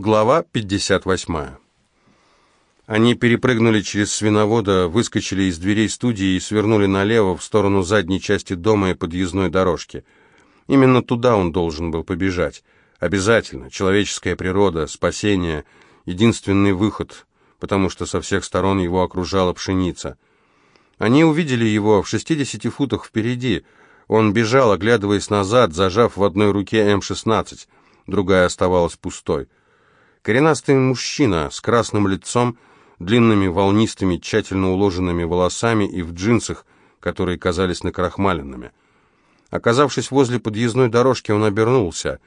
Глава 58. Они перепрыгнули через свиновода, выскочили из дверей студии и свернули налево в сторону задней части дома и подъездной дорожки. Именно туда он должен был побежать. Обязательно. Человеческая природа, спасение, единственный выход, потому что со всех сторон его окружала пшеница. Они увидели его в 60 футах впереди. Он бежал, оглядываясь назад, зажав в одной руке М-16, другая оставалась пустой. Коренастый мужчина с красным лицом, длинными волнистыми, тщательно уложенными волосами и в джинсах, которые казались накрахмаленными. Оказавшись возле подъездной дорожки, он обернулся.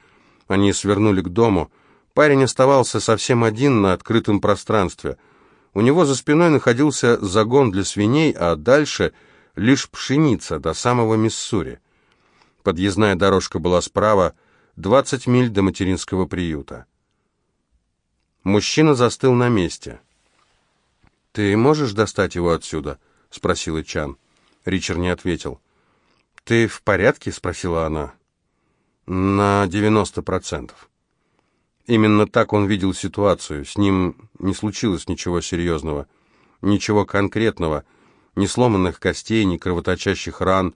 Они свернули к дому. Парень оставался совсем один на открытом пространстве. У него за спиной находился загон для свиней, а дальше лишь пшеница до самого Миссури. Подъездная дорожка была справа, 20 миль до материнского приюта. Мужчина застыл на месте. «Ты можешь достать его отсюда?» — спросила Чан. Ричард не ответил. «Ты в порядке?» — спросила она. «На девяносто процентов». Именно так он видел ситуацию. С ним не случилось ничего серьезного, ничего конкретного, ни сломанных костей, ни кровоточащих ран.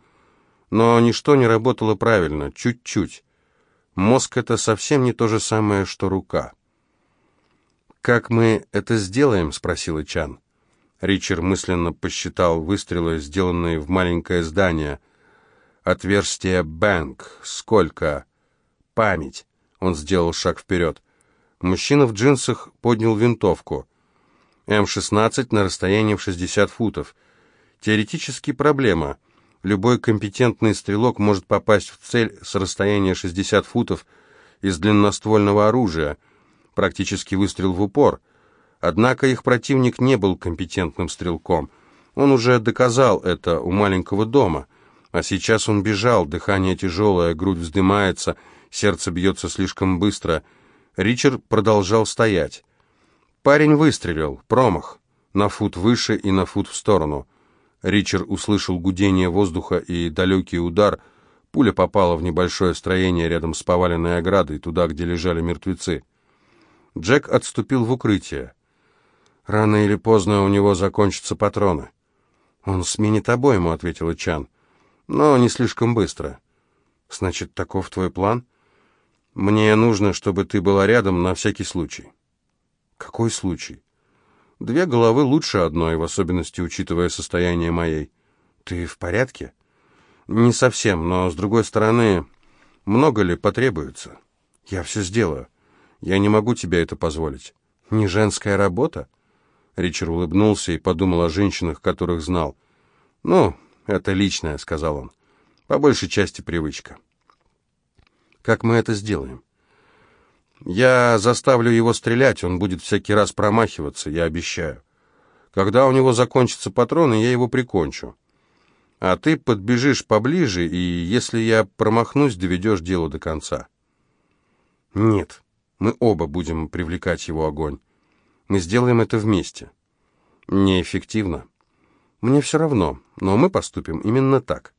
Но ничто не работало правильно, чуть-чуть. Мозг — это совсем не то же самое, что рука. «Как мы это сделаем?» — спросила Чан. Ричард мысленно посчитал выстрелы, сделанные в маленькое здание. Отверстие «Бэнк». Сколько? Память. Он сделал шаг вперед. Мужчина в джинсах поднял винтовку. М-16 на расстоянии в 60 футов. Теоретически проблема. Любой компетентный стрелок может попасть в цель с расстояния 60 футов из длинноствольного оружия — практически выстрел в упор. Однако их противник не был компетентным стрелком. Он уже доказал это у маленького дома. А сейчас он бежал, дыхание тяжелое, грудь вздымается, сердце бьется слишком быстро. Ричард продолжал стоять. Парень выстрелил, промах, на фут выше и на фут в сторону. Ричард услышал гудение воздуха и далекий удар. Пуля попала в небольшое строение рядом с поваленной оградой, туда, где лежали мертвецы. Джек отступил в укрытие. «Рано или поздно у него закончатся патроны». «Он сменит обойму», — ответила Чан. «Но не слишком быстро». «Значит, таков твой план?» «Мне нужно, чтобы ты была рядом на всякий случай». «Какой случай?» «Две головы лучше одной, в особенности учитывая состояние моей». «Ты в порядке?» «Не совсем, но, с другой стороны, много ли потребуется?» «Я все сделаю». Я не могу тебе это позволить. Не женская работа? Ричард улыбнулся и подумал о женщинах, которых знал. Ну, это личное, сказал он. По большей части привычка. Как мы это сделаем? Я заставлю его стрелять, он будет всякий раз промахиваться, я обещаю. Когда у него закончатся патроны, я его прикончу. А ты подбежишь поближе, и если я промахнусь, доведешь дело до конца. Нет, мы оба будем привлекать его огонь. Мы сделаем это вместе. Неэффективно. Мне все равно, но мы поступим именно так.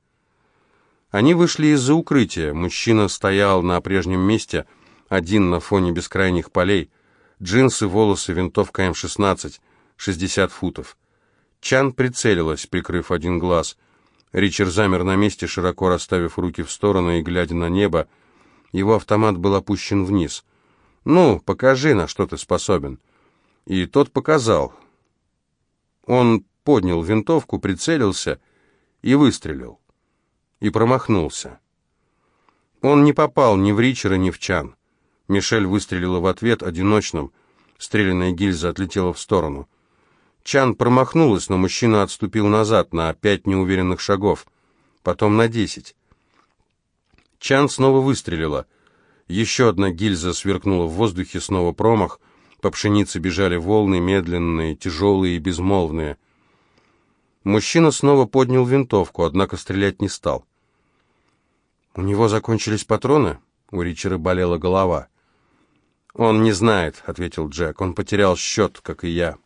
Они вышли из-за укрытия. Мужчина стоял на прежнем месте, один на фоне бескрайних полей. Джинсы, волосы, винтовка М-16, 60 футов. Чан прицелилась, прикрыв один глаз. Ричард замер на месте, широко расставив руки в стороны и глядя на небо. Его автомат был опущен вниз — «Ну, покажи, на что ты способен». И тот показал. Он поднял винтовку, прицелился и выстрелил. И промахнулся. Он не попал ни в Ричера, ни в Чан. Мишель выстрелила в ответ одиночным. Стрелянная гильза отлетела в сторону. Чан промахнулась, но мужчина отступил назад на пять неуверенных шагов, потом на десять. Чан снова выстрелила — еще одна гильза сверкнула в воздухе, снова промах. По пшенице бежали волны, медленные, тяжелые и безмолвные. Мужчина снова поднял винтовку, однако стрелять не стал. «У него закончились патроны?» У Ричера болела голова. «Он не знает», — ответил Джек. «Он потерял счет, как и я».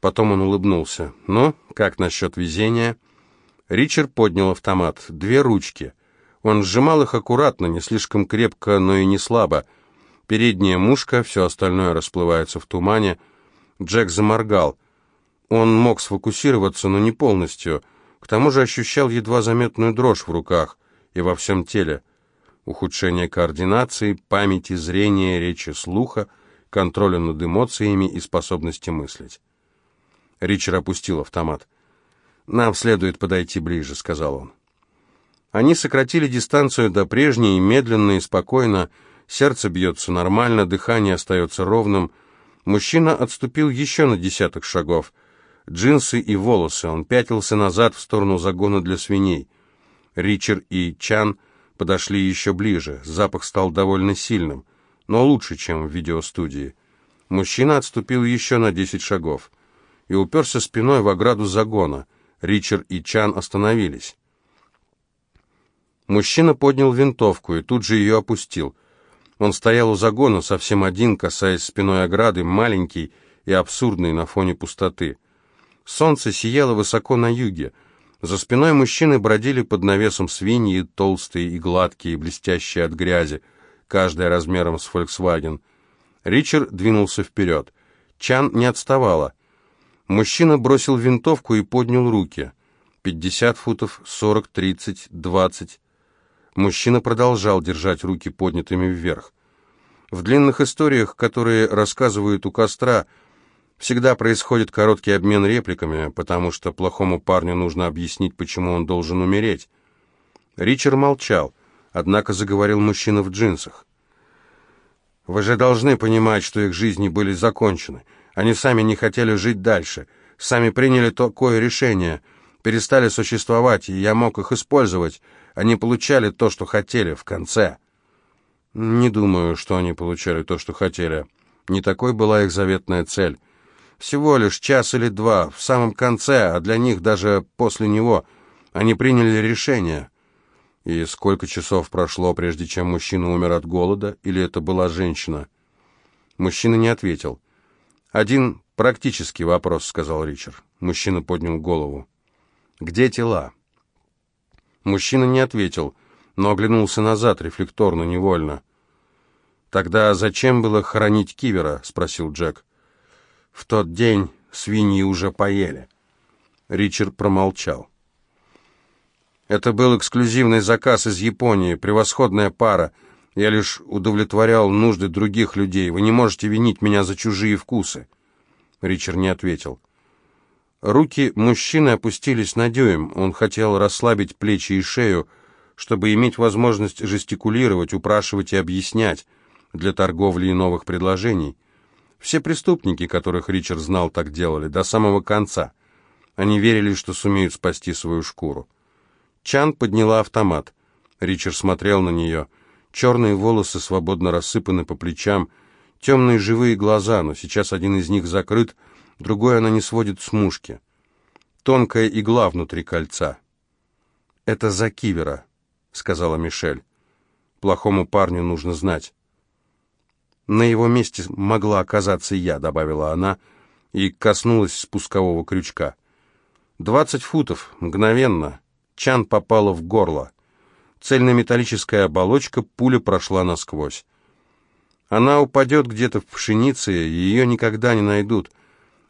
Потом он улыбнулся. «Ну, как насчет везения?» Ричард поднял автомат. Две ручки — он сжимал их аккуратно, не слишком крепко, но и не слабо. Передняя мушка, все остальное расплывается в тумане. Джек заморгал. Он мог сфокусироваться, но не полностью. К тому же ощущал едва заметную дрожь в руках и во всем теле. Ухудшение координации, памяти, зрения, речи, слуха, контроля над эмоциями и способности мыслить. Ричард опустил автомат. «Нам следует подойти ближе», — сказал он. Они сократили дистанцию до прежней, медленно и спокойно. Сердце бьется нормально, дыхание остается ровным. Мужчина отступил еще на десяток шагов. Джинсы и волосы. Он пятился назад в сторону загона для свиней. Ричард и Чан подошли еще ближе. Запах стал довольно сильным, но лучше, чем в видеостудии. Мужчина отступил еще на десять шагов и уперся спиной в ограду загона. Ричард и Чан остановились. Мужчина поднял винтовку и тут же ее опустил. Он стоял у загона, совсем один, касаясь спиной ограды, маленький и абсурдный на фоне пустоты. Солнце сияло высоко на юге. За спиной мужчины бродили под навесом свиньи, толстые и гладкие, блестящие от грязи, каждая размером с «Фольксваген». Ричард двинулся вперед. Чан не отставала. Мужчина бросил винтовку и поднял руки. Пятьдесят футов, сорок, тридцать, двадцать. Мужчина продолжал держать руки поднятыми вверх. В длинных историях, которые рассказывают у костра, всегда происходит короткий обмен репликами, потому что плохому парню нужно объяснить, почему он должен умереть. Ричард молчал, однако заговорил мужчина в джинсах. «Вы же должны понимать, что их жизни были закончены. Они сами не хотели жить дальше, сами приняли такое решение, перестали существовать, и я мог их использовать. Они получали то, что хотели в конце. Не думаю, что они получали то, что хотели. Не такой была их заветная цель. Всего лишь час или два, в самом конце, а для них даже после него, они приняли решение. И сколько часов прошло, прежде чем мужчина умер от голода, или это была женщина? Мужчина не ответил. «Один практический вопрос», — сказал Ричард. Мужчина поднял голову. «Где тела?» Мужчина не ответил, но оглянулся назад, рефлекторно, невольно. «Тогда зачем было хоронить Кивера?» — спросил Джек. «В тот день свиньи уже поели». Ричард промолчал. «Это был эксклюзивный заказ из Японии, превосходная пара. Я лишь удовлетворял нужды других людей. Вы не можете винить меня за чужие вкусы». Ричард не ответил. Руки мужчины опустились на дюйм. Он хотел расслабить плечи и шею, чтобы иметь возможность жестикулировать, упрашивать и объяснять для торговли и новых предложений. Все преступники, которых Ричард знал, так делали, до самого конца. Они верили, что сумеют спасти свою шкуру. Чан подняла автомат. Ричард смотрел на нее. Черные волосы свободно рассыпаны по плечам, темные живые глаза, но сейчас один из них закрыт, другой она не сводит с мушки. Тонкая игла внутри кольца. «Это за кивера», — сказала Мишель. «Плохому парню нужно знать». «На его месте могла оказаться я», — добавила она, и коснулась спускового крючка. «Двадцать футов, мгновенно. Чан попала в горло. Цельнометаллическая оболочка, пуля прошла насквозь. Она упадет где-то в пшенице, и ее никогда не найдут».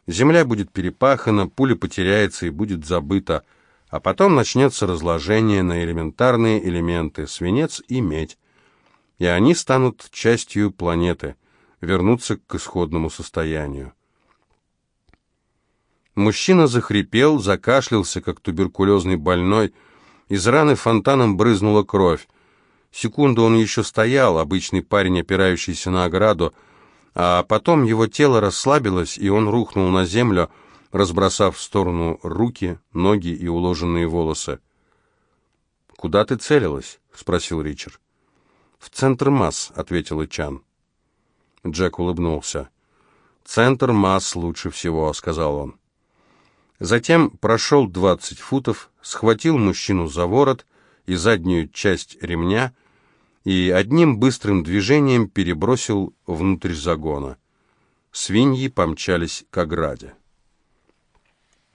Земля будет перепахана, пуля потеряется и будет забыта, а потом начнется разложение на элементарные элементы, свинец и медь. И они станут частью планеты, вернутся к исходному состоянию. Мужчина захрипел, закашлялся, как туберкулезный больной, из раны фонтаном брызнула кровь. Секунду он еще стоял, обычный парень, опирающийся на ограду, а потом его тело расслабилось, и он рухнул на землю, разбросав в сторону руки, ноги и уложенные волосы. «Куда ты целилась?» — спросил Ричард. «В центр масс», — ответил Чан. Джек улыбнулся. «Центр масс лучше всего», — сказал он. Затем прошел двадцать футов, схватил мужчину за ворот и заднюю часть ремня и одним быстрым движением перебросил внутрь загона. Свиньи помчались к ограде.